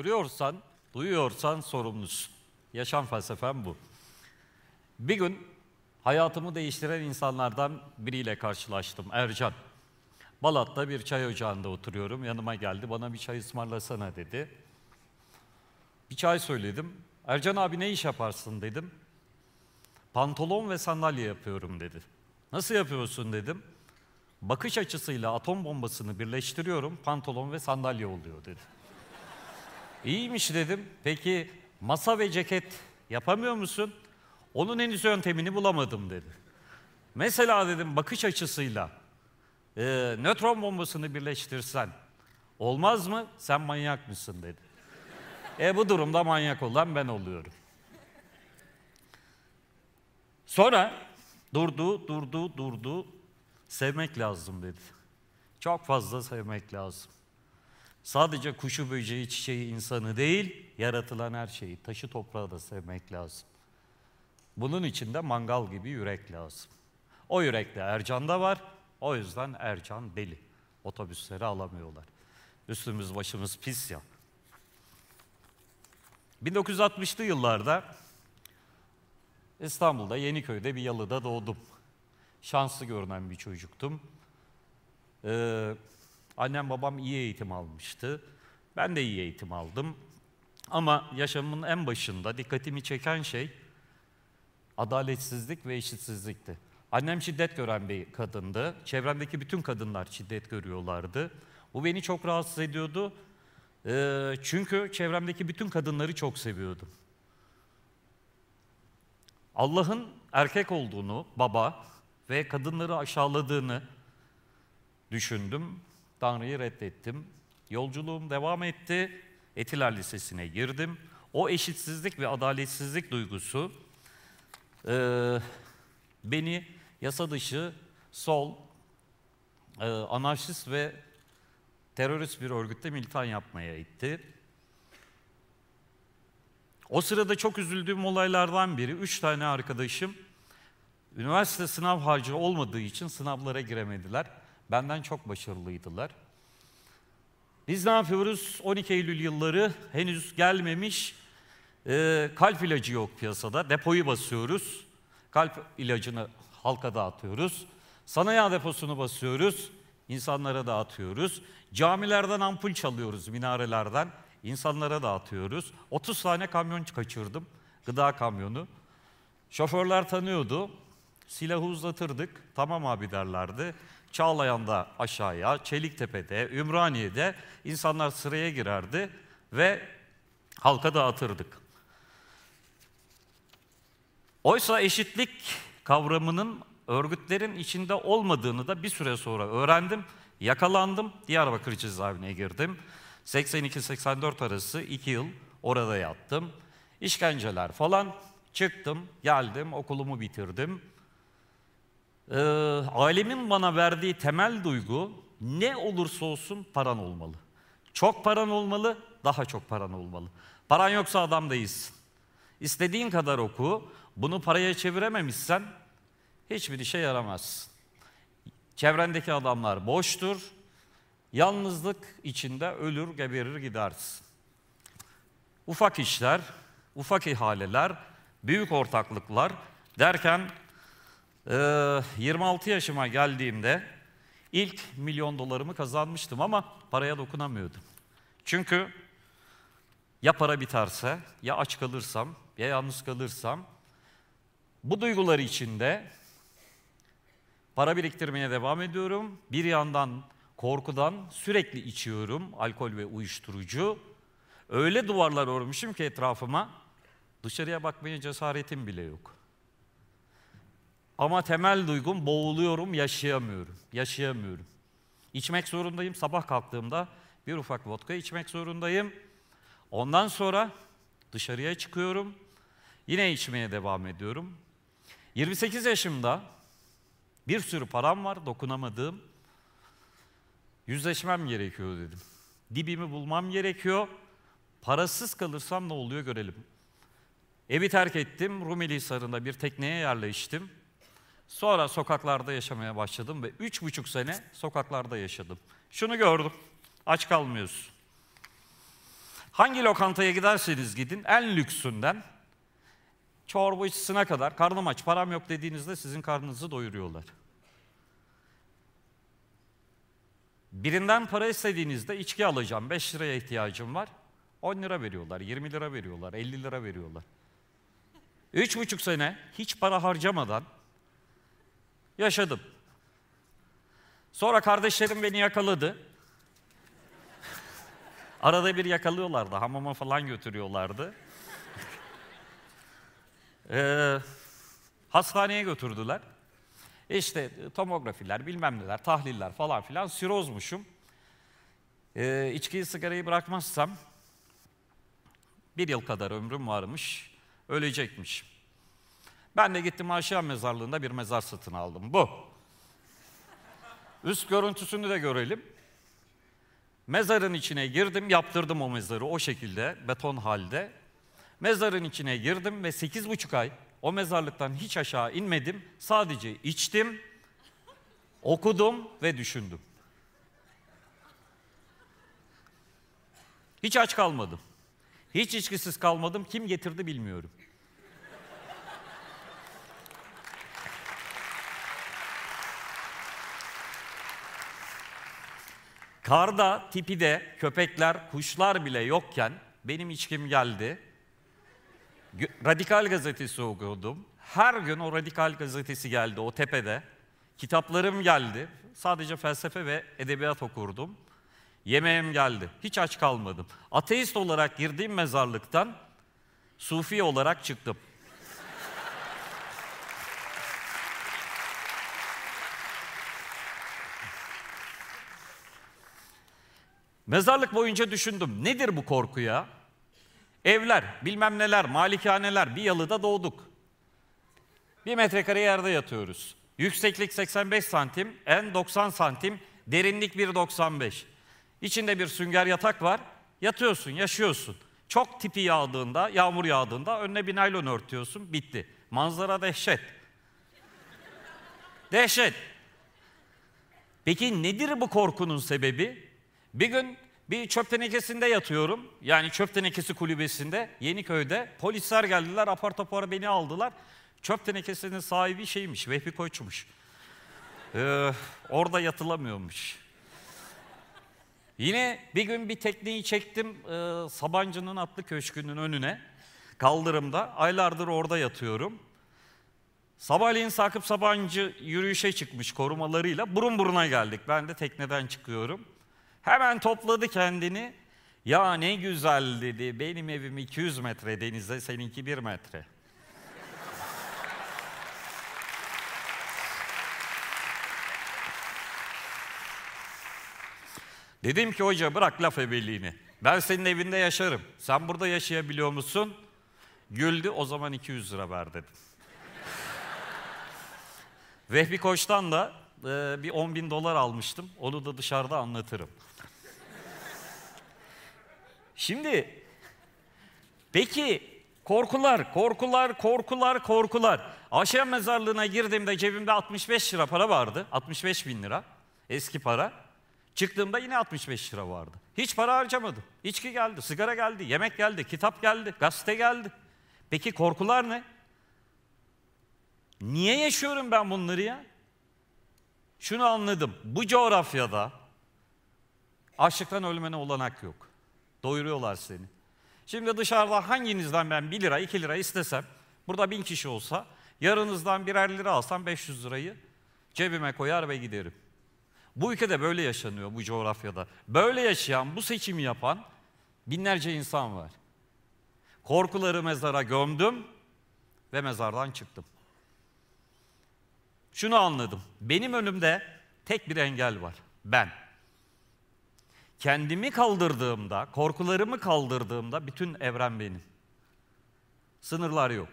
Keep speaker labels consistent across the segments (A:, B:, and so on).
A: görüyorsan, duyuyorsan sorumlusun. Yaşam felsefem bu. Bir gün hayatımı değiştiren insanlardan biriyle karşılaştım, Ercan. Balat'ta bir çay ocağında oturuyorum. Yanıma geldi, bana bir çay ısmarlasana dedi. Bir çay söyledim. Ercan abi ne iş yaparsın dedim. Pantolon ve sandalye yapıyorum dedi. Nasıl yapıyorsun dedim. Bakış açısıyla atom bombasını birleştiriyorum, pantolon ve sandalye oluyor dedi. İyiymiş dedim. Peki masa ve ceket yapamıyor musun? Onun henüz yöntemini bulamadım dedi. Mesela dedim bakış açısıyla e, nötron bombasını birleştirsen olmaz mı? Sen manyak mısın dedi. E bu durumda manyak olan ben oluyorum. Sonra durdu, durdu, durdu. Sevmek lazım dedi. Çok fazla sevmek lazım. Sadece kuşu, böceği, çiçeği, insanı değil, yaratılan her şeyi, taşı toprağı da sevmek lazım. Bunun için de mangal gibi yürek lazım. O yürekte Ercan'da var, o yüzden Ercan deli. Otobüsleri alamıyorlar. Üstümüz başımız pis ya. 1960'lı yıllarda İstanbul'da Yeniköy'de bir yalıda doğdum. Şanslı görünen bir çocuktum. Ee, annem babam iyi eğitim almıştı. Ben de iyi eğitim aldım. Ama yaşamımın en başında dikkatimi çeken şey adaletsizlik ve eşitsizlikti. Annem şiddet gören bir kadındı. Çevremdeki bütün kadınlar şiddet görüyorlardı. Bu beni çok rahatsız ediyordu. Ee, çünkü çevremdeki bütün kadınları çok seviyordum. Allah'ın erkek olduğunu, baba ve kadınları aşağıladığını düşündüm. Tanrı'yı reddettim. Yolculuğum devam etti. Etiler Lisesi'ne girdim. O eşitsizlik ve adaletsizlik duygusu e, beni yasa dışı, sol, e, anarşist ve terörist bir örgütte militan yapmaya itti. O sırada çok üzüldüğüm olaylardan biri, üç tane arkadaşım üniversite sınav harcı olmadığı için sınavlara giremediler. Benden çok başarılıydılar. Biz ne yapıyoruz? 12 Eylül yılları henüz gelmemiş, e, kalp ilacı yok piyasada, depoyu basıyoruz. Kalp ilacını halka dağıtıyoruz. Sanayi deposunu basıyoruz, insanlara dağıtıyoruz. Camilerden ampul çalıyoruz, minarelerden. insanlara dağıtıyoruz. 30 tane kamyon kaçırdım, gıda kamyonu. Şoförler tanıyordu, silahı uzatırdık, tamam abi derlerdi. Çağlayan'da aşağıya, Çeliktepe'de, Ümraniye'de insanlar sıraya girerdi ve halka dağıtırdık. Oysa eşitlik kavramının örgütlerin içinde olmadığını da bir süre sonra öğrendim. Yakalandım, Diyarbakır cezaevine girdim. 82-84 arası 2 yıl orada yattım. İşkenceler falan, çıktım, geldim, okulumu bitirdim. Ee, ailemin bana verdiği temel duygu ne olursa olsun paran olmalı. Çok paran olmalı, daha çok paran olmalı. Paran yoksa adam değilsin. İstediğin kadar oku, bunu paraya çevirememişsen hiçbir işe yaramaz. Çevrendeki adamlar boştur, yalnızlık içinde ölür, geberir gidersin. Ufak işler, ufak ihaleler, büyük ortaklıklar derken 26 yaşıma geldiğimde ilk milyon dolarımı kazanmıştım ama paraya dokunamıyordum. Çünkü ya para biterse, ya aç kalırsam, ya yalnız kalırsam bu duygular içinde para biriktirmeye devam ediyorum. Bir yandan korkudan sürekli içiyorum alkol ve uyuşturucu. Öyle duvarlar örmüşüm ki etrafıma dışarıya bakmaya cesaretim bile yok. Ama temel duygum boğuluyorum, yaşayamıyorum. Yaşayamıyorum. İçmek zorundayım. Sabah kalktığımda bir ufak vodka içmek zorundayım. Ondan sonra dışarıya çıkıyorum. Yine içmeye devam ediyorum. 28 yaşımda bir sürü param var dokunamadığım. Yüzleşmem gerekiyor dedim. Dibimi bulmam gerekiyor. Parasız kalırsam ne oluyor görelim. Evi terk ettim. Rumeli Hisarı'nda bir tekneye yerleştim. Sonra sokaklarda yaşamaya başladım ve üç buçuk sene sokaklarda yaşadım. Şunu gördüm, aç kalmıyorsun. Hangi lokantaya giderseniz gidin en lüksünden çorbacısına kadar karnım aç, param yok dediğinizde sizin karnınızı doyuruyorlar. Birinden para istediğinizde içki alacağım, 5 liraya ihtiyacım var. 10 lira veriyorlar, 20 lira veriyorlar, 50 lira veriyorlar. Üç buçuk sene hiç para harcamadan yaşadım. Sonra kardeşlerim beni yakaladı. Arada bir yakalıyorlardı, hamama falan götürüyorlardı. Ee, hastaneye götürdüler. İşte tomografiler, bilmem neler, tahliller falan filan sirozmuşum. Ee, içkiyi, sigarayı bırakmazsam bir yıl kadar ömrüm varmış, ölecekmiş. Ben de gittim Aşiyan mezarlığında bir mezar satın aldım. Bu. Üst görüntüsünü de görelim. Mezarın içine girdim, yaptırdım o mezarı o şekilde, beton halde. Mezarın içine girdim ve sekiz buçuk ay o mezarlıktan hiç aşağı inmedim. Sadece içtim, okudum ve düşündüm. Hiç aç kalmadım. Hiç içkisiz kalmadım. Kim getirdi bilmiyorum. Karda, tipi de, köpekler, kuşlar bile yokken benim içkim geldi. Radikal gazetesi okudum. Her gün o Radikal gazetesi geldi o tepede. Kitaplarım geldi. Sadece felsefe ve edebiyat okurdum. Yemeğim geldi. Hiç aç kalmadım. Ateist olarak girdiğim mezarlıktan Sufi olarak çıktım. Mezarlık boyunca düşündüm. Nedir bu korku ya? Evler, bilmem neler, malikaneler, bir yalıda doğduk. Bir metrekare yerde yatıyoruz. Yükseklik 85 santim, en 90 santim, derinlik 1.95. İçinde bir sünger yatak var. Yatıyorsun, yaşıyorsun. Çok tipi yağdığında, yağmur yağdığında önüne bir naylon örtüyorsun, bitti. Manzara dehşet. dehşet. Peki nedir bu korkunun sebebi? Bir gün bir çöp tenekesinde yatıyorum. Yani çöp tenekesi kulübesinde Yeniköy'de. Polisler geldiler apar topar beni aldılar. Çöp tenekesinin sahibi şeymiş Vehbi Koç'muş. Ee, orada yatılamıyormuş. Yine bir gün bir tekneyi çektim e, Sabancı'nın atlı köşkünün önüne. Kaldırımda. Aylardır orada yatıyorum. Sabahleyin Sakıp Sabancı yürüyüşe çıkmış korumalarıyla. Burun buruna geldik. Ben de tekneden çıkıyorum. Hemen topladı kendini. Ya ne güzel dedi. Benim evim 200 metre denize, seninki 1 metre. Dedim ki hoca bırak laf ebeliğini. Ben senin evinde yaşarım. Sen burada yaşayabiliyor musun? Güldü o zaman 200 lira ver dedim. Vehbi Koç'tan da e, bir 10 bin dolar almıştım. Onu da dışarıda anlatırım. Şimdi peki korkular, korkular, korkular, korkular. Aşağı mezarlığına girdiğimde cebimde 65 lira para vardı. 65 bin lira eski para. Çıktığımda yine 65 lira vardı. Hiç para harcamadım. İçki geldi, sigara geldi, yemek geldi, kitap geldi, gazete geldi. Peki korkular ne? Niye yaşıyorum ben bunları ya? Şunu anladım. Bu coğrafyada açlıktan ölmene olanak yok. Doyuruyorlar seni. Şimdi dışarıda hanginizden ben 1 lira, 2 lira istesem, burada bin kişi olsa, yarınızdan birer lira alsam 500 lirayı cebime koyar ve giderim. Bu ülkede böyle yaşanıyor, bu coğrafyada. Böyle yaşayan, bu seçimi yapan binlerce insan var. Korkuları mezara gömdüm ve mezardan çıktım. Şunu anladım. Benim önümde tek bir engel var. Ben. Kendimi kaldırdığımda, korkularımı kaldırdığımda bütün evren benim. Sınırlar yok.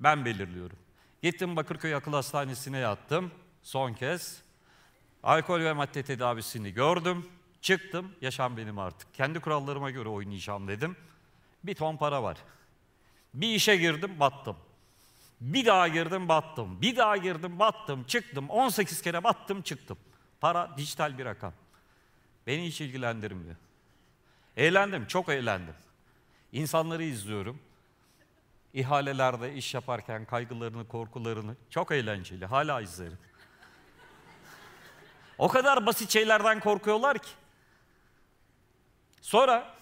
A: Ben belirliyorum. Gittim Bakırköy Akıl Hastanesi'ne yattım son kez. Alkol ve madde tedavisini gördüm. Çıktım. Yaşam benim artık. Kendi kurallarıma göre oynayacağım dedim. Bir ton para var. Bir işe girdim, battım. Bir daha girdim, battım. Bir daha girdim, battım, çıktım. 18 kere battım, çıktım. Para dijital bir rakam. Beni hiç ilgilendirmiyor. Eğlendim, çok eğlendim. İnsanları izliyorum. İhalelerde iş yaparken kaygılarını, korkularını çok eğlenceli. Hala izlerim. O kadar basit şeylerden korkuyorlar ki. Sonra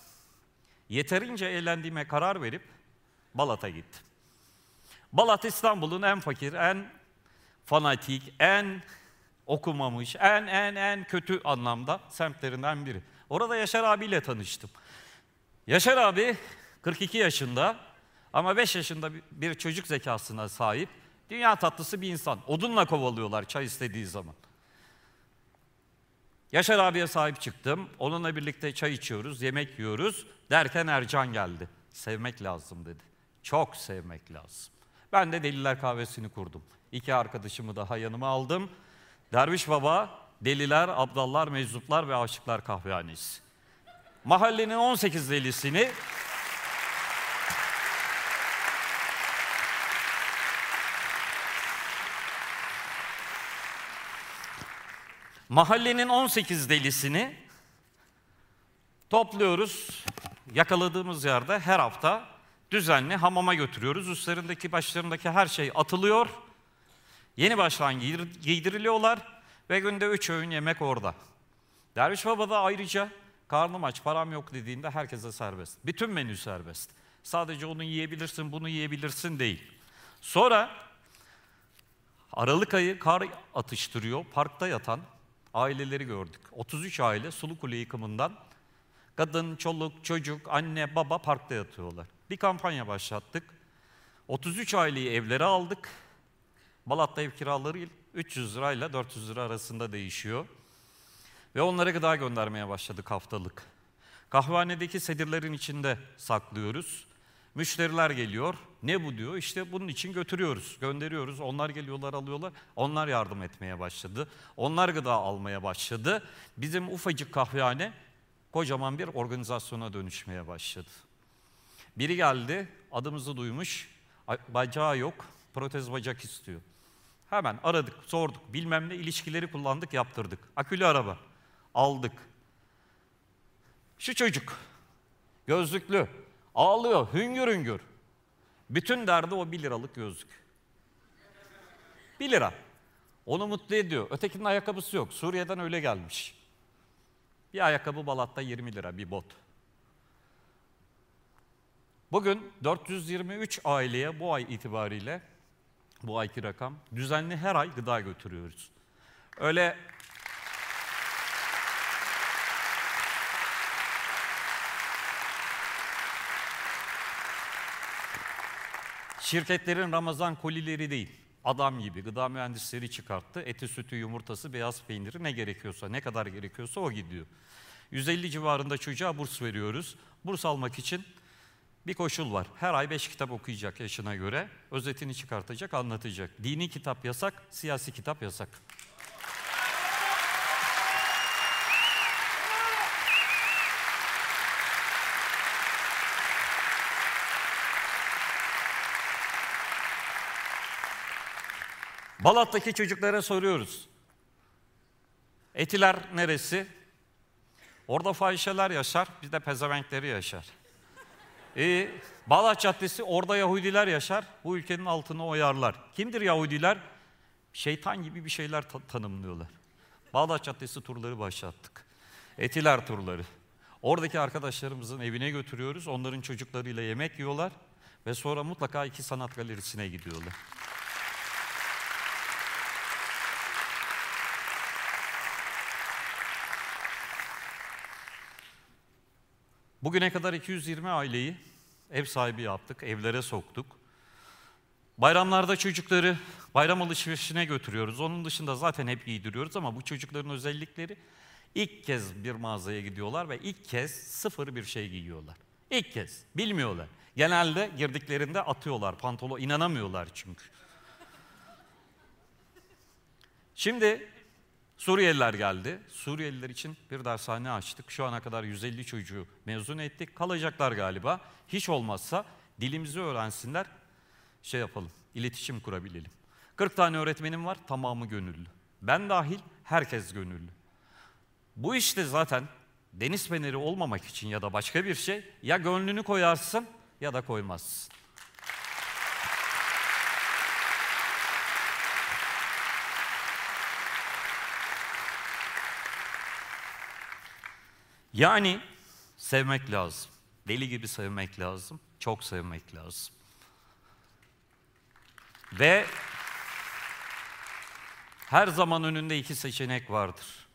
A: yeterince eğlendiğime karar verip Balat'a gittim. Balat İstanbul'un en fakir, en fanatik, en okumamış, en en en kötü anlamda semtlerinden biri. Orada Yaşar abiyle tanıştım. Yaşar abi 42 yaşında ama 5 yaşında bir çocuk zekasına sahip. Dünya tatlısı bir insan. Odunla kovalıyorlar çay istediği zaman. Yaşar abiye sahip çıktım. Onunla birlikte çay içiyoruz, yemek yiyoruz. Derken Ercan geldi. Sevmek lazım dedi. Çok sevmek lazım. Ben de Deliler Kahvesi'ni kurdum. İki arkadaşımı daha yanıma aldım. Derviş Baba, Deliler, Abdallar, Meczuplar ve Aşıklar Kahvehanesi. Mahallenin 18 delisini Mahallenin 18 delisini topluyoruz. Yakaladığımız yerde her hafta düzenli hamama götürüyoruz. Üstlerindeki başlarındaki her şey atılıyor. Yeni baştan giydiriliyorlar ve günde üç öğün yemek orada. Derviş Baba da ayrıca karnım aç, param yok dediğinde herkese serbest. Bütün menü serbest. Sadece onu yiyebilirsin, bunu yiyebilirsin değil. Sonra Aralık ayı kar atıştırıyor. Parkta yatan aileleri gördük. 33 aile Sulu Kule yıkımından kadın, çoluk, çocuk, anne, baba parkta yatıyorlar. Bir kampanya başlattık. 33 aileyi evlere aldık. Balat'ta ev kiraları 300 lirayla 400 lira arasında değişiyor. Ve onlara gıda göndermeye başladık haftalık. Kahvehanedeki sedirlerin içinde saklıyoruz. Müşteriler geliyor. Ne bu diyor? İşte bunun için götürüyoruz, gönderiyoruz. Onlar geliyorlar, alıyorlar. Onlar yardım etmeye başladı. Onlar gıda almaya başladı. Bizim ufacık kahvehane kocaman bir organizasyona dönüşmeye başladı. Biri geldi, adımızı duymuş, bacağı yok, protez bacak istiyor. Hemen aradık, sorduk, bilmem ne ilişkileri kullandık, yaptırdık. Akülü araba aldık. Şu çocuk, gözlüklü, ağlıyor, hüngür hüngür. Bütün derdi o bir liralık gözlük. Bir lira. Onu mutlu ediyor. Ötekinin ayakkabısı yok. Suriye'den öyle gelmiş. Bir ayakkabı Balat'ta 20 lira, bir bot. Bugün 423 aileye bu ay itibariyle, bu ayki rakam, düzenli her ay gıda götürüyoruz. Öyle Şirketlerin Ramazan kolileri değil, adam gibi gıda mühendisleri çıkarttı. Eti, sütü, yumurtası, beyaz peyniri ne gerekiyorsa, ne kadar gerekiyorsa o gidiyor. 150 civarında çocuğa burs veriyoruz. Burs almak için bir koşul var. Her ay 5 kitap okuyacak yaşına göre. Özetini çıkartacak, anlatacak. Dini kitap yasak, siyasi kitap yasak. Balat'taki çocuklara soruyoruz. Etiler neresi? Orada fahişeler yaşar, bizde pezevenkleri yaşar. Ee, Balat Caddesi orada Yahudiler yaşar, bu ülkenin altını oyarlar. Kimdir Yahudiler? Şeytan gibi bir şeyler ta- tanımlıyorlar. Bağdat Caddesi turları başlattık. Etiler turları. Oradaki arkadaşlarımızın evine götürüyoruz. Onların çocuklarıyla yemek yiyorlar ve sonra mutlaka iki sanat galerisine gidiyorlar. Bugüne kadar 220 aileyi ev sahibi yaptık, evlere soktuk. Bayramlarda çocukları bayram alışverişine götürüyoruz. Onun dışında zaten hep giydiriyoruz ama bu çocukların özellikleri ilk kez bir mağazaya gidiyorlar ve ilk kez sıfır bir şey giyiyorlar. İlk kez bilmiyorlar. Genelde girdiklerinde atıyorlar pantolon inanamıyorlar çünkü. Şimdi Suriyeliler geldi. Suriyeliler için bir dershane açtık. Şu ana kadar 150 çocuğu mezun ettik. Kalacaklar galiba. Hiç olmazsa dilimizi öğrensinler. Şey yapalım, iletişim kurabilelim. 40 tane öğretmenim var, tamamı gönüllü. Ben dahil herkes gönüllü. Bu işte zaten deniz feneri olmamak için ya da başka bir şey ya gönlünü koyarsın ya da koymazsın. Yani sevmek lazım. Deli gibi sevmek lazım. Çok sevmek lazım. Ve her zaman önünde iki seçenek vardır.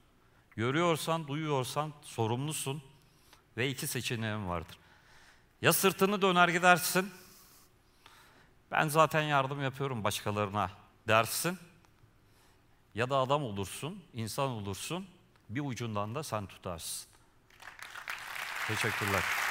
A: Görüyorsan, duyuyorsan sorumlusun ve iki seçeneğin vardır. Ya sırtını döner gidersin, ben zaten yardım yapıyorum başkalarına dersin. Ya da adam olursun, insan olursun, bir ucundan da sen tutarsın. Teşekkürler.